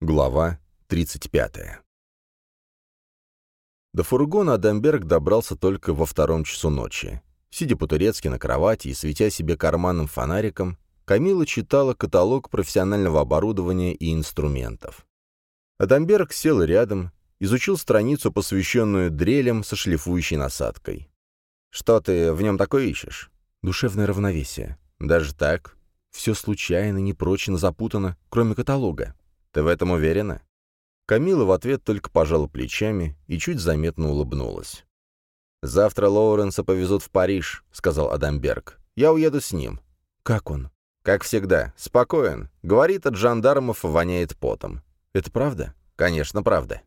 Глава 35. До фургона Адамберг добрался только во втором часу ночи. Сидя по-турецки на кровати и светя себе карманным фонариком, Камила читала каталог профессионального оборудования и инструментов. Адамберг сел рядом, изучил страницу, посвященную дрелям со шлифующей насадкой. «Что ты в нем такое ищешь?» «Душевное равновесие. Даже так? Все случайно, непрочно, запутано, кроме каталога. Ты в этом уверена?» Камила в ответ только пожала плечами и чуть заметно улыбнулась. «Завтра Лоуренса повезут в Париж», — сказал Адамберг. «Я уеду с ним». «Как он?» «Как всегда. Спокоен. Говорит, от жандармов воняет потом». «Это правда?» «Конечно, правда».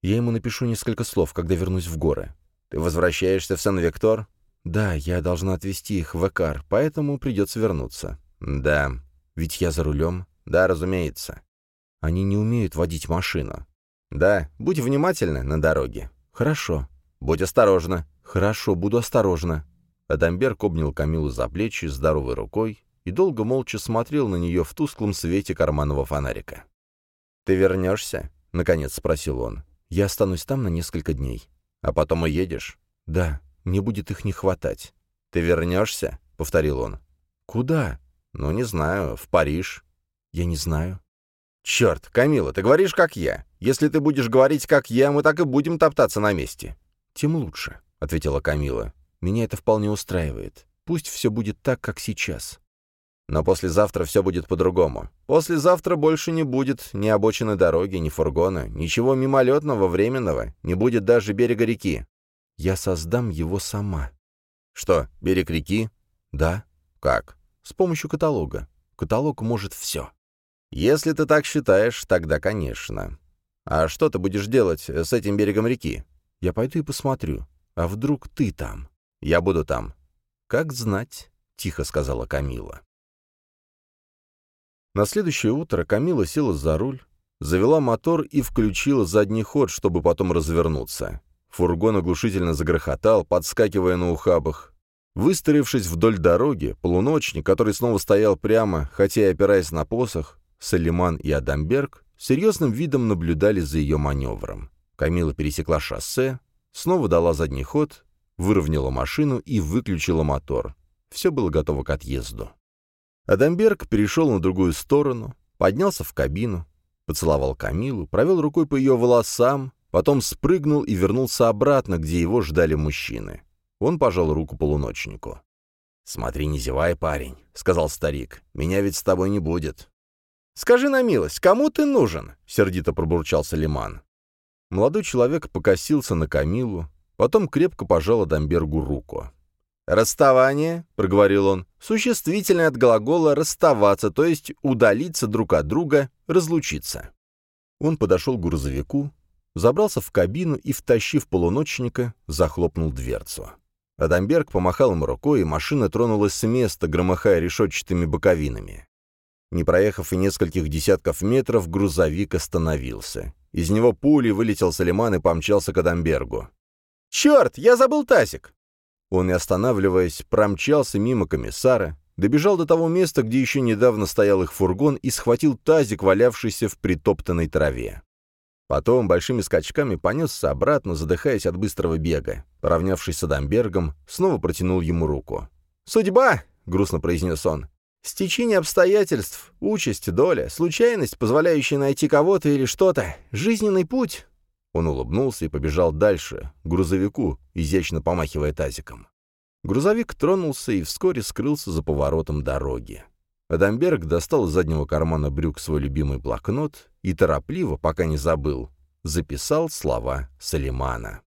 «Я ему напишу несколько слов, когда вернусь в горы». «Ты возвращаешься в Сен-Виктор?» «Да, я должна отвезти их в Экар, поэтому придется вернуться». «Да». «Ведь я за рулем?» «Да, разумеется». Они не умеют водить машину. Да, будь внимательна на дороге. Хорошо. Будь осторожна. Хорошо, буду осторожна. Адамберг обнял Камилу за плечи здоровой рукой и долго молча смотрел на нее в тусклом свете карманного фонарика. «Ты вернешься?» — наконец спросил он. «Я останусь там на несколько дней. А потом уедешь?» «Да, мне будет их не хватать». «Ты вернешься?» — повторил он. «Куда?» «Ну, не знаю. В Париж». «Я не знаю». «Черт, Камила, ты говоришь, как я. Если ты будешь говорить, как я, мы так и будем топтаться на месте». «Тем лучше», — ответила Камила. «Меня это вполне устраивает. Пусть все будет так, как сейчас». «Но послезавтра все будет по-другому. Послезавтра больше не будет ни обочины дороги, ни фургона, ничего мимолетного, временного, не будет даже берега реки. Я создам его сама». «Что, берег реки?» «Да». «Как?» «С помощью каталога. Каталог может все». «Если ты так считаешь, тогда конечно. А что ты будешь делать с этим берегом реки?» «Я пойду и посмотрю. А вдруг ты там?» «Я буду там». «Как знать», — тихо сказала Камила. На следующее утро Камила села за руль, завела мотор и включила задний ход, чтобы потом развернуться. Фургон оглушительно загрохотал, подскакивая на ухабах. Выстроившись вдоль дороги, полуночник, который снова стоял прямо, хотя и опираясь на посох, Салиман и Адамберг серьезным видом наблюдали за ее маневром. Камила пересекла шоссе, снова дала задний ход, выровняла машину и выключила мотор. Все было готово к отъезду. Адамберг перешел на другую сторону, поднялся в кабину, поцеловал Камилу, провел рукой по ее волосам, потом спрыгнул и вернулся обратно, где его ждали мужчины. Он пожал руку полуночнику. «Смотри, не зевай, парень», — сказал старик. «Меня ведь с тобой не будет». «Скажи на милость, кому ты нужен?» — сердито пробурчал Салиман. Молодой человек покосился на Камилу, потом крепко пожал Адамбергу руку. «Расставание», — проговорил он, — существительное от глагола «расставаться», то есть удалиться друг от друга, разлучиться. Он подошел к грузовику, забрался в кабину и, втащив полуночника, захлопнул дверцу. Адамберг помахал ему рукой, и машина тронулась с места, громыхая решетчатыми боковинами. Не проехав и нескольких десятков метров, грузовик остановился. Из него пулей вылетел Салиман и помчался к Адамбергу. «Черт, я забыл тазик!» Он, не останавливаясь, промчался мимо комиссара, добежал до того места, где еще недавно стоял их фургон, и схватил тазик, валявшийся в притоптанной траве. Потом большими скачками понесся обратно, задыхаясь от быстрого бега. Поравнявшись с Адамбергом, снова протянул ему руку. «Судьба!» — грустно произнес он. Стечение обстоятельств, участь, доля, случайность, позволяющая найти кого-то или что-то, жизненный путь. Он улыбнулся и побежал дальше, к грузовику, изящно помахивая тазиком. Грузовик тронулся и вскоре скрылся за поворотом дороги. Адамберг достал из заднего кармана брюк свой любимый блокнот и торопливо, пока не забыл, записал слова Салимана.